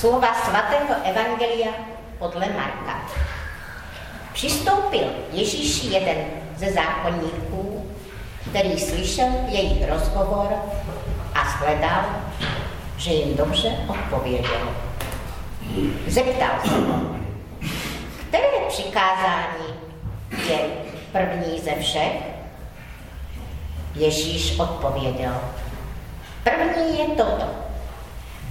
Slova svatého Evangelia podle Marka. Přistoupil Ježíši jeden ze zákonníků, který slyšel jejich rozhovor a shledal, že jim dobře odpověděl. Zeptal se ho, které přikázání je první ze všech? Ježíš odpověděl, první je toto.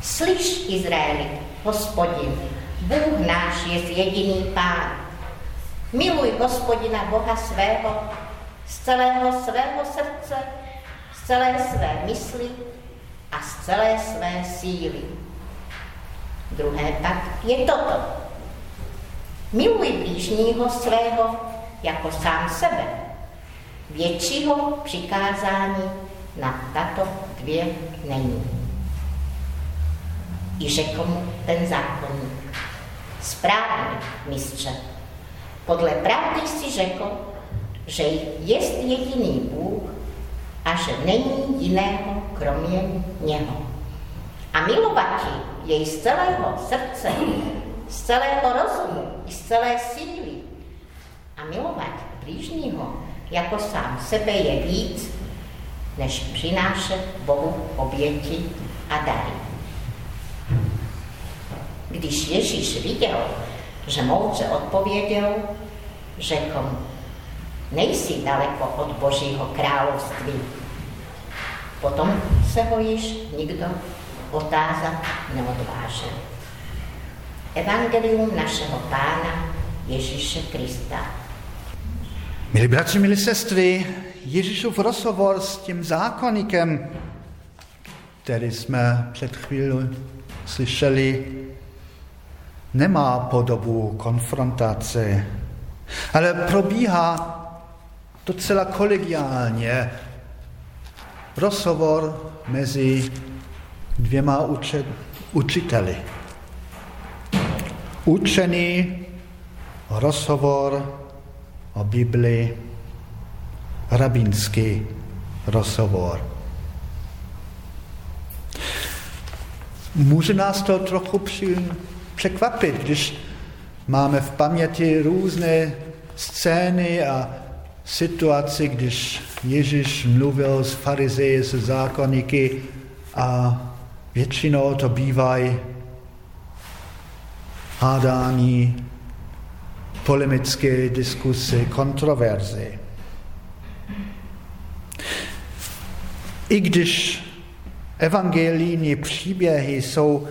Slyš, Izraeli, hospodin, Bůh náš je jediný pán. Miluj hospodina Boha svého z celého svého srdce, z celé své mysli a z celé své síly. Druhé pak je toto. Miluj blížního svého jako sám sebe. Většího přikázání na tato dvě není. I řekl mu ten zákonník. Správně, mistře. Podle pravdy si řekl, že jest jediný Bůh a že není jiného kromě něho. A milovat jej z celého srdce, z celého rozumu i z celé síly. A milovat blížního jako sám sebe je víc, než přinášet Bohu oběti a dary. Když Ježíš viděl, že moudře odpověděl, řekl nejsi daleko od Božího království. Potom se ho již nikdo otázat neodvážil. Evangelium našeho Pána Ježíše Krista. Milí bratři, milí sestry, Ježíšův rozhovor s tím zákonníkem, který jsme před chvíli slyšeli, nemá podobu konfrontace, ale probíhá docela kolegiálně rozhovor mezi dvěma uče, učiteli. Učený rozhovor o Bibli, rabínský rozhovor. Může nás to trochu překvapit, když máme v paměti různé scény a situaci, když Ježíš mluvil s farizeji, s zákonníky a většinou to bývají hádání, polemické diskusy, kontroverze. I když evangelijní příběhy jsou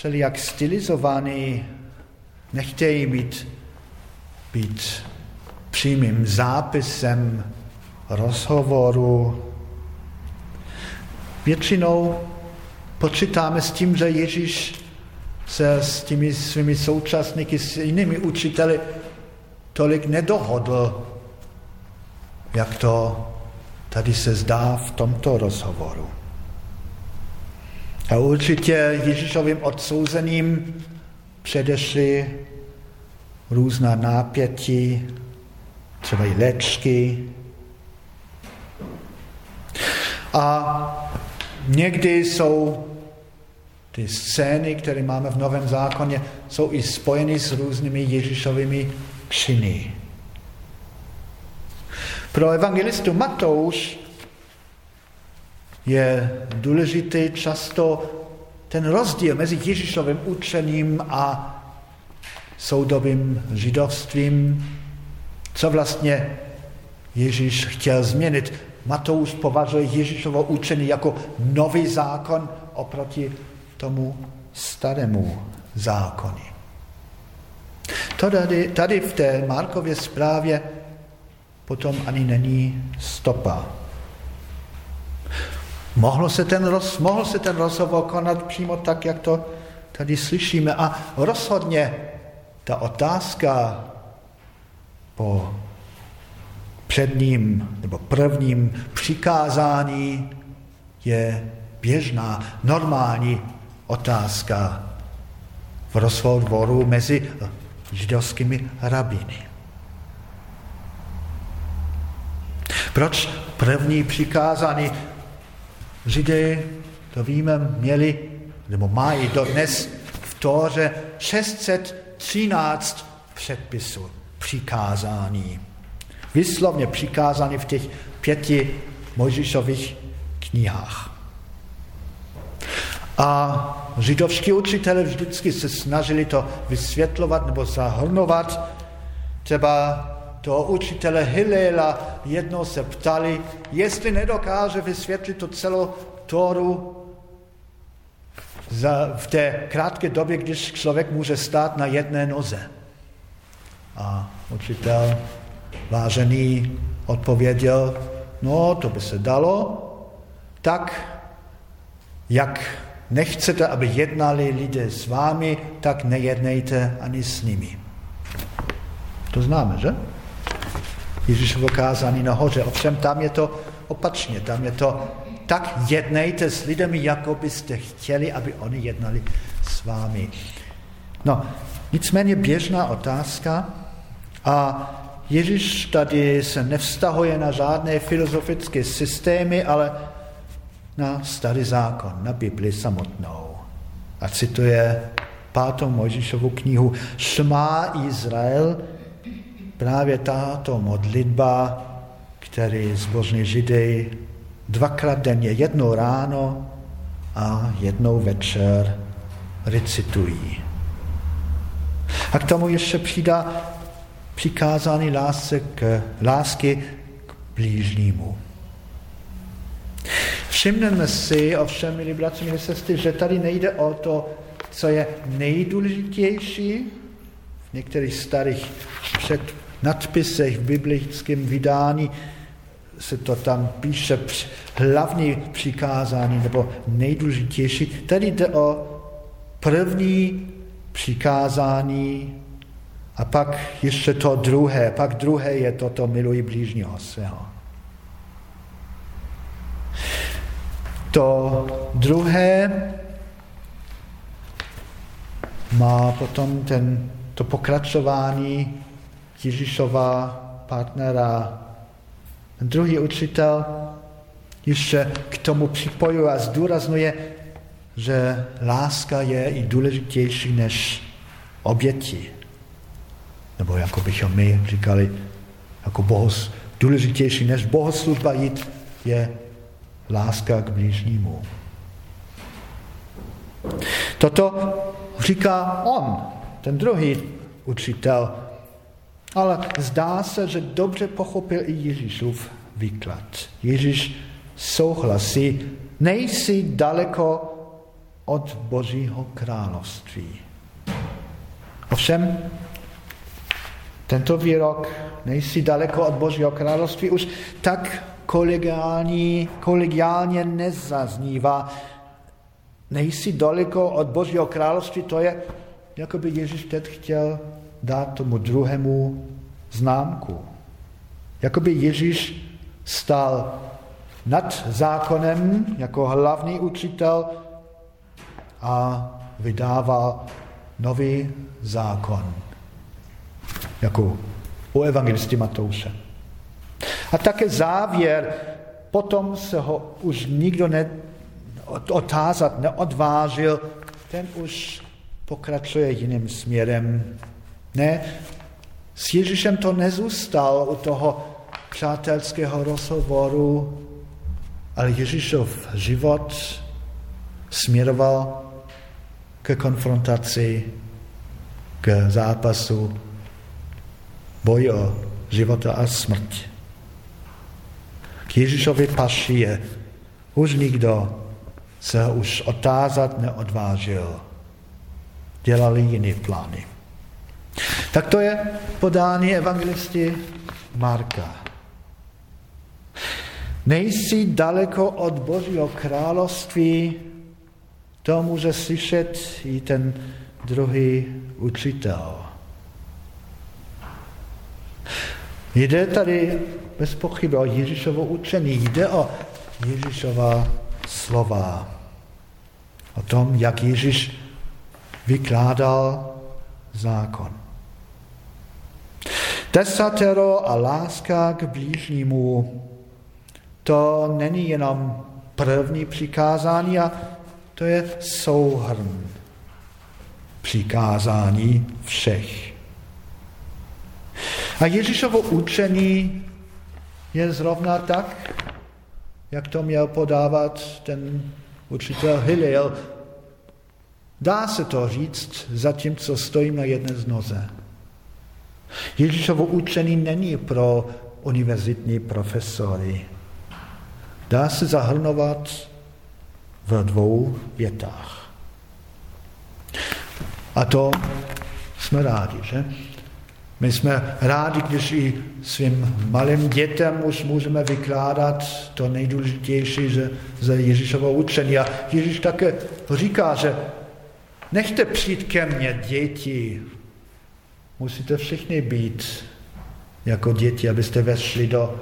všelijak stylizovaný, nechtějí být, být přímým zápisem rozhovoru. Většinou počítáme s tím, že Ježíš se s těmi svými současníky, s jinými učiteli tolik nedohodl, jak to tady se zdá v tomto rozhovoru. A určitě Ježíšovým odsouzeným předešly různá nápětí, třeba i léčky. A někdy jsou ty scény, které máme v Novém zákoně, jsou i spojeny s různými Ježíšovými činy. Pro evangelistu Matouš je důležitý často ten rozdíl mezi Ježíšovým učením a soudobým židovstvím, co vlastně Ježíš chtěl změnit. Matouš považuje Ježíšovo učení jako nový zákon oproti tomu starému zákonu. To tady, tady v té Markově zprávě potom ani není stopa. Mohlo se ten, roz, mohl se ten rozhovor konat přímo tak, jak to tady slyšíme. A rozhodně ta otázka po předním nebo prvním přikázání je běžná, normální otázka v rozhovoru mezi židovskými rabiny. Proč první přikázání Židé, to víme, měli, nebo mají dodnes Tóře 613 předpisů, přikázání. Vyslovně přikázání v těch pěti Mojžišových knihách. A židovští učitelé vždycky se snažili to vysvětlovat nebo zahrnovat. Třeba toho učitele Hilela jednou se ptali, jestli nedokáže vysvětlit to celou Tóru za, v té krátké době, když člověk může stát na jedné noze. A učitel vážený odpověděl, no to by se dalo, tak jak nechcete, aby jednali lidé s vámi, tak nejednejte ani s nimi. To známe, že? Ježíšovo kázání nahoře. Ovšem tam je to opačně, tam je to tak jednejte s lidmi, jako byste chtěli, aby oni jednali s vámi. No, nicméně běžná otázka a Ježíš tady se nevztahuje na žádné filozofické systémy, ale na starý zákon, na Bibli samotnou. A cituje pátou Mojžíšovu knihu Šmá Izrael, právě tato modlitba, který zbožní židé dvakrát denně, jednou ráno a jednou večer recitují. A k tomu ještě přidá přikázání lásky k, lásky k blížnímu. Všimneme si, ovšem, milí bratři, milí sestry, že tady nejde o to, co je nejdůležitější v některých starých před nadpisech v biblickém vydání se to tam píše hlavní přikázání nebo nejdůležitější. Tady jde o první přikázání a pak ještě to druhé. Pak druhé je toto miluji blížního svého. To druhé má potom ten, to pokračování Ježíšova partnera Druhý učitel ještě k tomu připojuje a zdůraznuje, že láska je i důležitější než oběti. Nebo jako bychom my říkali, jako bohos, důležitější než bohoslužba jít je láska k blížnímu. Toto říká on, ten druhý učitel ale zdá se, že dobře pochopil i Ježíšův výklad. Ježíš souhlasí, nejsi daleko od Božího království. Ovšem, tento výrok, nejsi daleko od Božího království, už tak kolegiální, kolegiálně nezaznívá. Nejsi daleko od Božího království, to je, jako by Ježíš teď chtěl dát tomu druhému známku. Jakoby Ježíš stál nad zákonem jako hlavní učitel a vydával nový zákon, jako u evangelisty Matouše. A také závěr, potom se ho už nikdo ne, otázat neodvážil, ten už pokračuje jiným směrem ne, s Ježíšem to nezůstal u toho přátelského rozhovoru, ale Ježíšov život směroval ke konfrontaci, k zápasu, boji o život a smrt. K Ježíšovi paši je už nikdo se už otázat neodvážil. Dělali jiné plány. Tak to je podání evangelisty Marka. Nejsi daleko od Božího království, to může slyšet i ten druhý učitel. Jde tady bez pochyby o Ježíšovo učení, jde o Ježíšova slova. O tom, jak Ježíš vykládal zákon. Desatero a láska k blížnímu, to není jenom první přikázání, a to je souhrn. přikázání všech. A Ježíšovo učení je zrovna tak, jak to měl podávat ten učitel Hillel. Dá se to říct, zatímco stojím na jedné z noze. Ježíšovo učení není pro univerzitní profesory. Dá se zahrnovat v dvou větách. A to jsme rádi, že? My jsme rádi, když i svým malým dětem už můžeme vykládat to nejdůležitější ze, ze Ježíšovo učení. A Ježíš také říká, že nechte přijít ke mně děti, musíte všichni být jako děti, abyste vešli do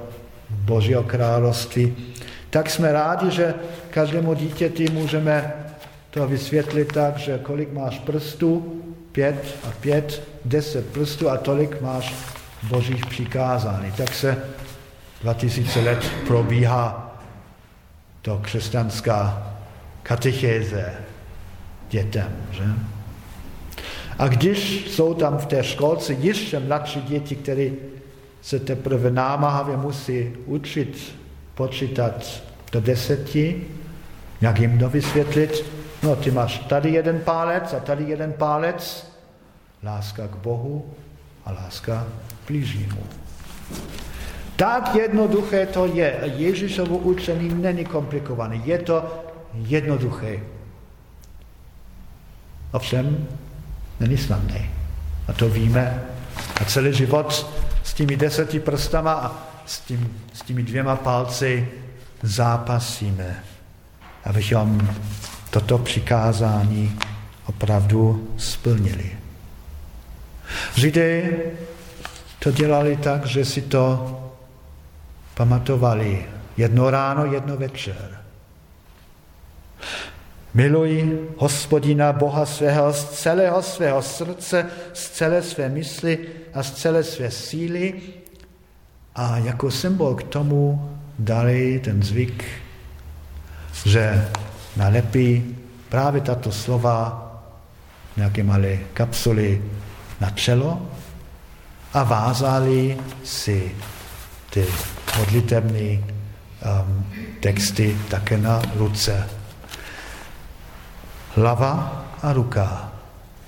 Božího království. Tak jsme rádi, že každému dítěti můžeme to vysvětlit tak, že kolik máš prstů, pět a pět, deset prstů a tolik máš božích přikázání. Tak se 2000 let probíhá to křesťanská katechéze dětem. Že? A když jsou tam v té školce ještě mladší děti, které se teprve námahavě musí učit počítat do deseti, jak jim to vysvětlit? No, ty máš tady jeden pálec a tady jeden pálec. Láska k Bohu a láska k blížnímu. Tak jednoduché to je. Ježíšovo učení není komplikované. Je to jednoduché. Ovšem, není snadné. A to víme. A celý život s těmi deseti prstama a s, tím, s těmi dvěma palci zápasíme, abychom toto přikázání opravdu splnili. Židé to dělali tak, že si to pamatovali jedno ráno, jedno večer. Miluj hospodina Boha svého z celého svého srdce, z celé své mysli a z celé své síly a jako symbol k tomu dali ten zvyk, že nalepí právě tato slova nějaké malé kapsuly na čelo a vázali si ty modlitební um, texty také na ruce. Hlava a ruka,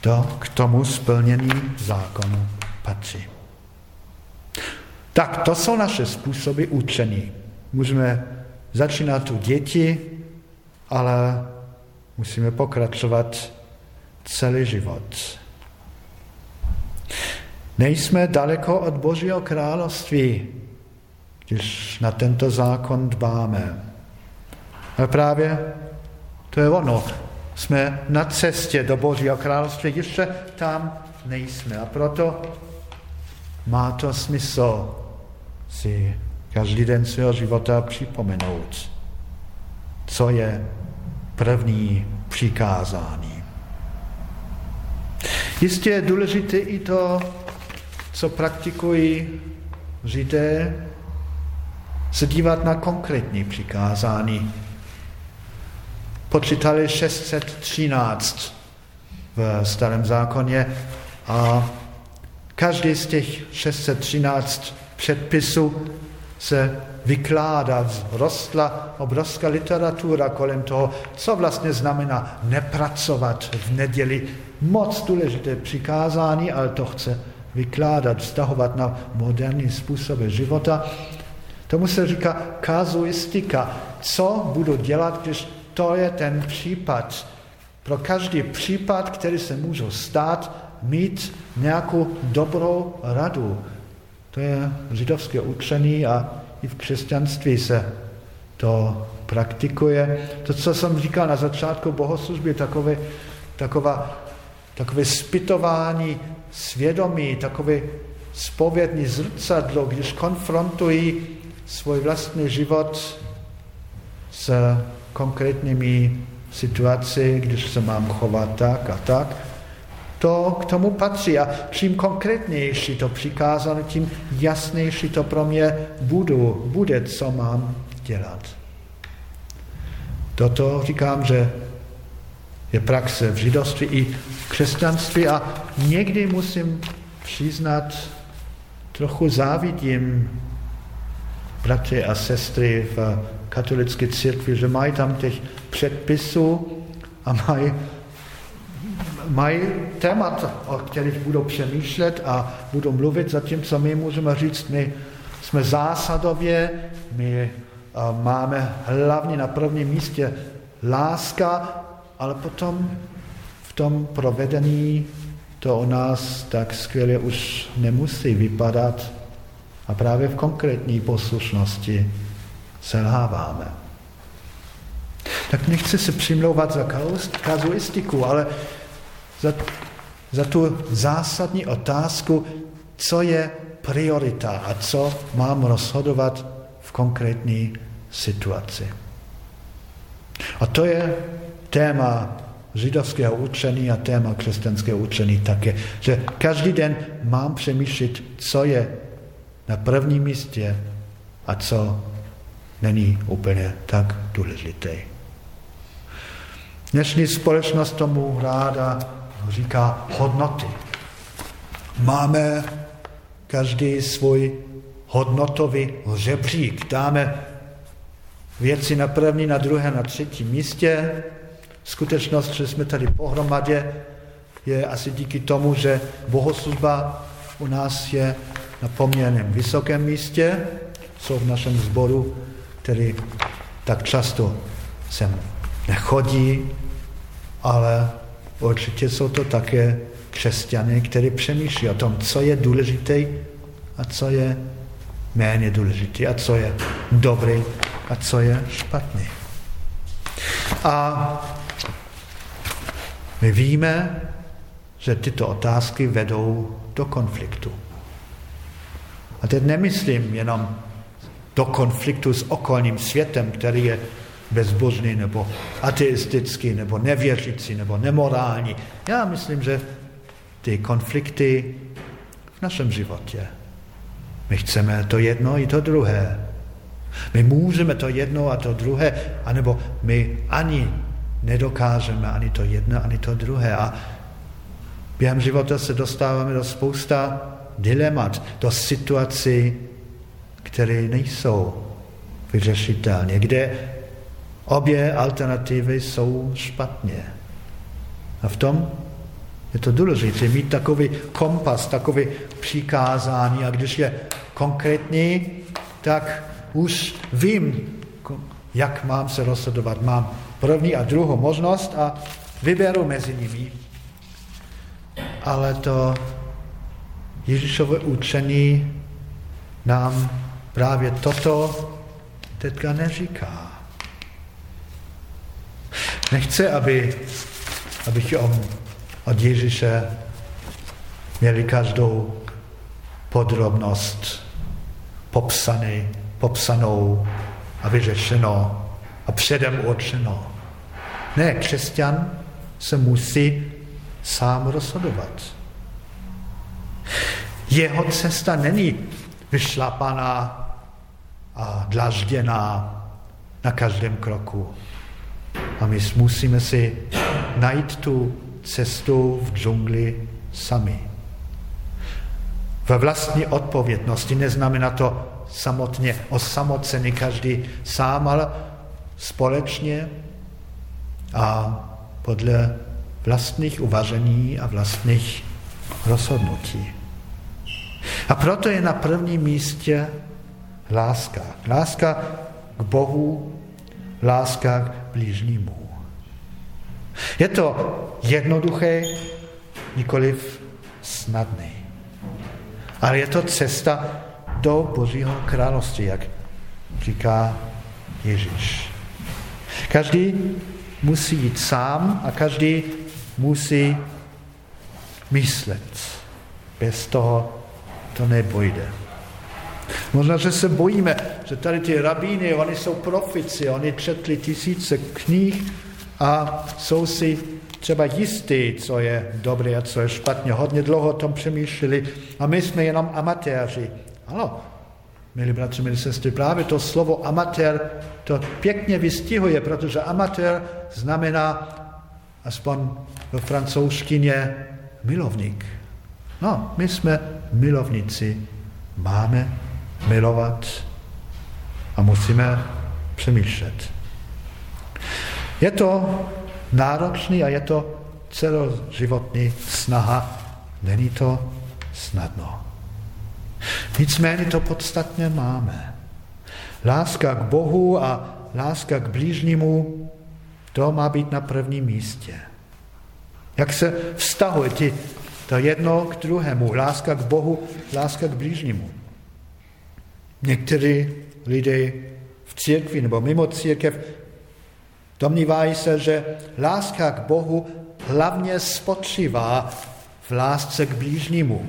to k tomu splnění zákonu patří. Tak to jsou naše způsoby učení. Můžeme začínat u děti, ale musíme pokračovat celý život. Nejsme daleko od Božího království, když na tento zákon dbáme. A právě to je ono. Jsme na cestě do Božího království, ještě tam nejsme. A proto má to smysl si každý den svého života připomenout, co je první přikázání. Jistě je důležité i to, co praktikují Židé, se dívat na konkrétní přikázání. Počítali 613 v starém zákoně a každý z těch 613 předpisů se vykládá, vzrostla obrovská literatura kolem toho, co vlastně znamená nepracovat v neděli. Moc důležité přikázání, ale to chce vykládat, vztahovat na moderní způsoby života. Tomu se říká kazuistika. Co budu dělat, když to je ten případ. Pro každý případ, který se může stát, mít nějakou dobrou radu. To je židovské učení a i v křesťanství se to praktikuje. To, co jsem říkal na začátku bohoslužby, takové, taková, takové spytování svědomí, takové spovědní zrcadlo, když konfrontují svůj vlastní život s konkrétními situaci, když se mám chovat tak a tak, to k tomu patří. A čím konkrétnější to přikázání, tím jasnější to pro mě budu, bude, co mám dělat. Toto říkám, že je praxe v židovství i v křesťanství a někdy musím přiznat, trochu závidím bratři a sestry v katolické církvi, že mají tam těch předpisů a mají, mají témat, o kterých budou přemýšlet a budou mluvit, zatímco my můžeme říct, my jsme zásadově, my máme hlavně na prvním místě láska, ale potom v tom provedení to o nás tak skvěle už nemusí vypadat. A právě v konkrétní poslušnosti selháváme. Tak nechci se přimlouvat za kazuistiku, ale za, za tu zásadní otázku, co je priorita a co mám rozhodovat v konkrétní situaci. A to je téma židovského učení a téma křesťanského učení také, že každý den mám přemýšlet, co je na prvním místě a co není úplně tak důležité. Dnešní společnost tomu ráda říká hodnoty. Máme každý svůj hodnotový žebřík. Dáme věci na první, na druhé, na třetí místě. Skutečnost, že jsme tady pohromadě, je asi díky tomu, že bohoslužba u nás je na poměrně vysokém místě. Jsou v našem sboru, který tak často sem nechodí, ale určitě jsou to také křesťané, kteří přemýšlí o tom, co je důležité a co je méně důležité a co je dobré a co je špatné. A my víme, že tyto otázky vedou do konfliktu. A teď nemyslím jenom do konfliktu s okolním světem, který je bezbožný nebo ateistický nebo nevěřící nebo nemorální. Já myslím, že ty konflikty v našem životě. My chceme to jedno i to druhé. My můžeme to jedno a to druhé, anebo my ani nedokážeme ani to jedno, ani to druhé. A během života se dostáváme do spousta dilemat, do situací, které nejsou vyřešitelné, kde obě alternativy jsou špatně. A v tom je to důležité, mít takový kompas, takový přikázání a když je konkrétní, tak už vím, jak mám se rozhodovat. Mám první a druhou možnost a vyberu mezi nimi. Ale to Ježíšové učení nám právě toto teďka neříká. Nechce, aby, abychom od Ježíše měli každou podrobnost popsaný, popsanou a vyřešeno a předem určeno. Ne, křesťan se musí sám rozhodovat. Jeho cesta není vyšlapaná a dlažděná na každém kroku. A my musíme si najít tu cestu v džungli sami. Ve vlastní odpovědnosti neznamená to samotně osamocený každý sám, ale společně a podle vlastních uvažení a vlastních rozhodnutí. A proto je na prvním místě láska. Láska k Bohu, láska k blížnímu. Je to jednoduché, nikoliv snadné. Ale je to cesta do Božího království, jak říká Ježíš. Každý musí jít sám a každý musí myslet. Bez toho to nebojde. Možná, že se bojíme, že tady ty rabíny, oni jsou profici, oni četli tisíce knih a jsou si třeba jistý, co je dobré a co je špatně. Hodně dlouho o tom přemýšleli a my jsme jenom amatéři. Ano, milí bratři, milí sestry, právě to slovo amatér to pěkně vystihuje, protože amatér znamená aspoň ve francouzštině milovník. No, my jsme milovníci, máme milovat a musíme přemýšlet. Je to náročný a je to celoživotní snaha, není to snadno. Nicméně to podstatně máme. Láska k Bohu a láska k blížnímu, to má být na prvním místě. Jak se vztahuje ti, to jedno k druhému, láska k Bohu, láska k blížnímu. Někteří lidé v církvi nebo mimo církev domnívají se, že láska k Bohu hlavně spočívá v lásce k blížnímu.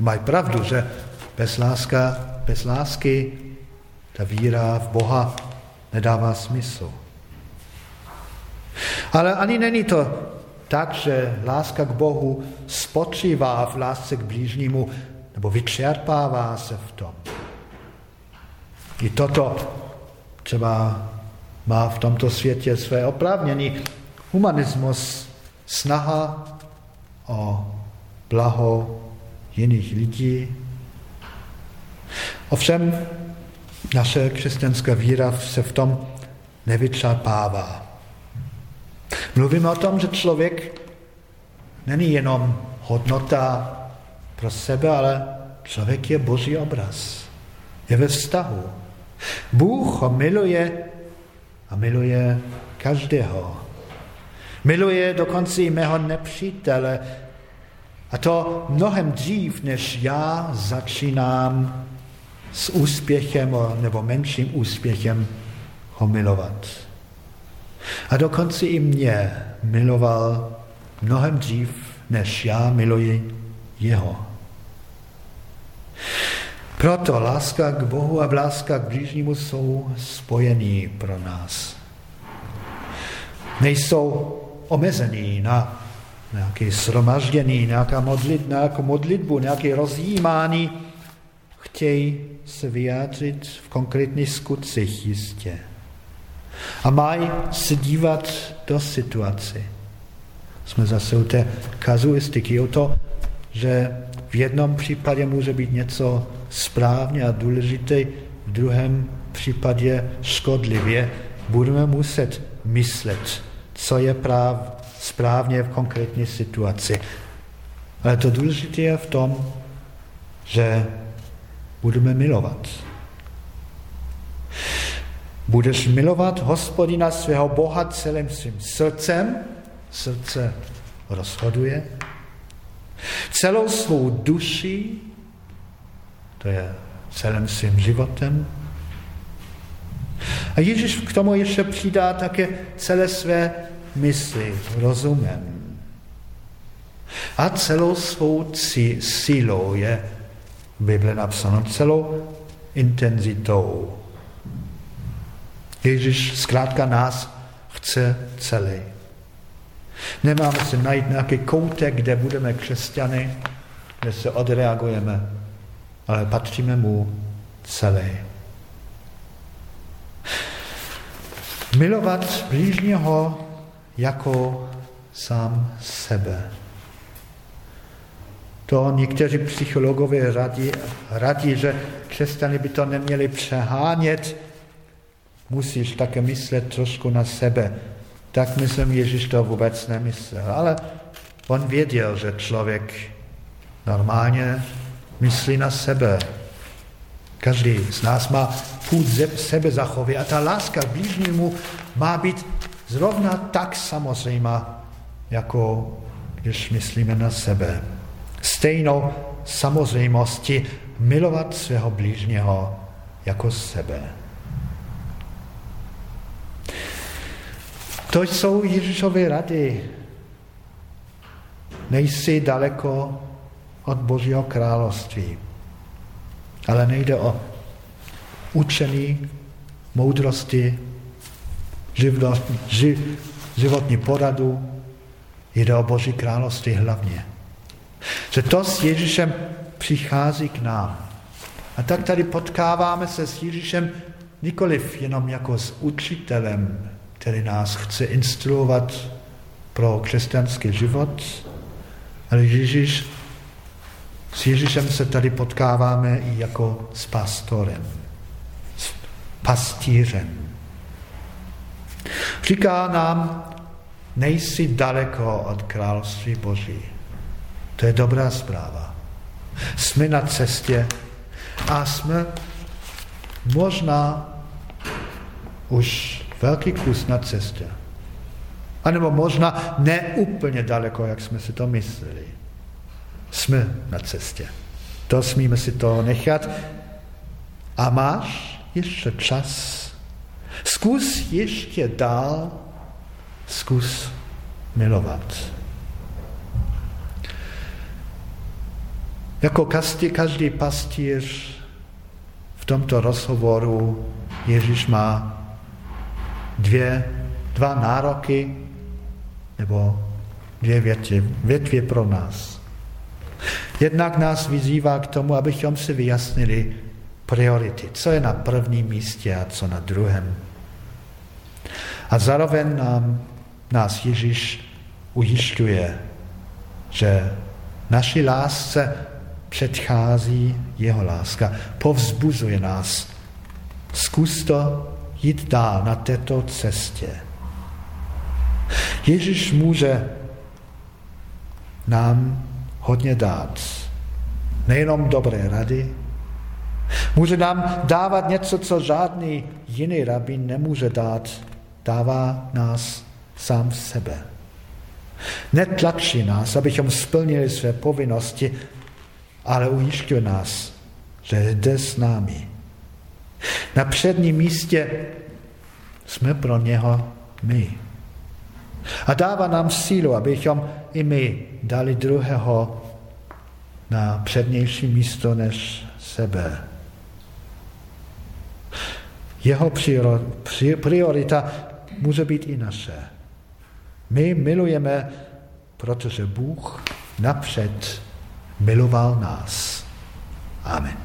Mají pravdu, že bez, láska, bez lásky ta víra v Boha nedává smysl. Ale ani není to tak, že láska k Bohu spočívá v lásce k blížnímu nebo vyčerpává se v tom. I toto třeba má v tomto světě své oprávnění. Humanismus, snaha o blaho jiných lidí. Ovšem naše křesťanská víra se v tom nevyčerpává. Mluvíme o tom, že člověk není jenom hodnota pro sebe, ale člověk je boží obraz. Je ve vztahu. Bůh ho miluje a miluje každého. Miluje dokonce i mého nepřítele. A to mnohem dřív, než já začínám s úspěchem nebo menším úspěchem ho milovat. A dokonce i mě miloval mnohem dřív, než já miluji jeho. Proto láska k Bohu a láska k blížnímu jsou spojení pro nás. Nejsou omezený na nějaké shromaždění, nějaká modlit, nějakou modlitbu, nějaké rozjímání. Chtějí se vyjádřit v konkrétních skutcích jistě. A mají se dívat do situace. Jsme zase u té kazuistiky, o to, že v jednom případě může být něco správně a důležité, v druhém případě škodlivě. Budeme muset myslet, co je práv, správně v konkrétní situaci. Ale to důležité je v tom, že budeme milovat. Budeš milovat hospodina svého Boha celým svým srdcem, srdce rozhoduje, celou svou duši, to je celým svým životem. A Ježíš k tomu ještě přidá také celé své mysli, rozumem. A celou svou sílou je v Bible napsáno, celou intenzitou. Ježíš zkrátka nás chce celý. Nemáme si najít nějaký koutek, kde budeme křesťany, kde se odreagujeme, ale patříme mu celé. Milovat blížního jako sám sebe. To někteří psychologové radí, radí, že křesťany by to neměli přehánět, musíš také myslet trošku na sebe tak myslím, Ježíš to vůbec nemyslel. Ale on věděl, že člověk normálně myslí na sebe. Každý z nás má půd sebe zachovy a ta láska k blížnímu má být zrovna tak samozřejmá, jako když myslíme na sebe. Stejnou samozřejmosti milovat svého blížního jako sebe. To jsou Ježíšové rady. Nejsi daleko od Božího království. Ale nejde o učení, moudrosti, životní poradu, jde o Boží království hlavně. Že to s Ježíšem přichází k nám. A tak tady potkáváme se s Ježíšem nikoliv jenom jako s učitelem, který nás chce instruovat pro křesťanský život, ale Ježíš, s Ježíšem se tady potkáváme i jako s pastorem, s pastířem. Říká nám, nejsi daleko od království Boží. To je dobrá zpráva. Jsme na cestě a jsme možná už velký kus na cestě. A nebo možná ne úplně daleko, jak jsme si to mysleli. Jsme na cestě. To smíme si to nechat. A máš ještě čas. Zkus ještě dál, zkus milovat. Jako každý, každý pastýř v tomto rozhovoru Ježíš má dvě, dva nároky nebo dvě větve, větvě pro nás. Jednak nás vyzývá k tomu, abychom si vyjasnili priority, co je na prvním místě a co na druhém. A zároveň nám, nás Ježíš ujišťuje, že naší lásce předchází jeho láska, povzbuzuje nás. Zkus to jít dál na této cestě. Ježíš může nám hodně dát. Nejenom dobré rady, může nám dávat něco, co žádný jiný rabín nemůže dát. Dává nás sám sebe. Netlačí nás, abychom splnili své povinnosti, ale ujišťuje nás, že jde s námi. Na předním místě jsme pro něho my. A dává nám sílu, abychom i my dali druhého na přednější místo než sebe. Jeho priorita může být i naše. My milujeme, protože Bůh napřed miloval nás. Amen.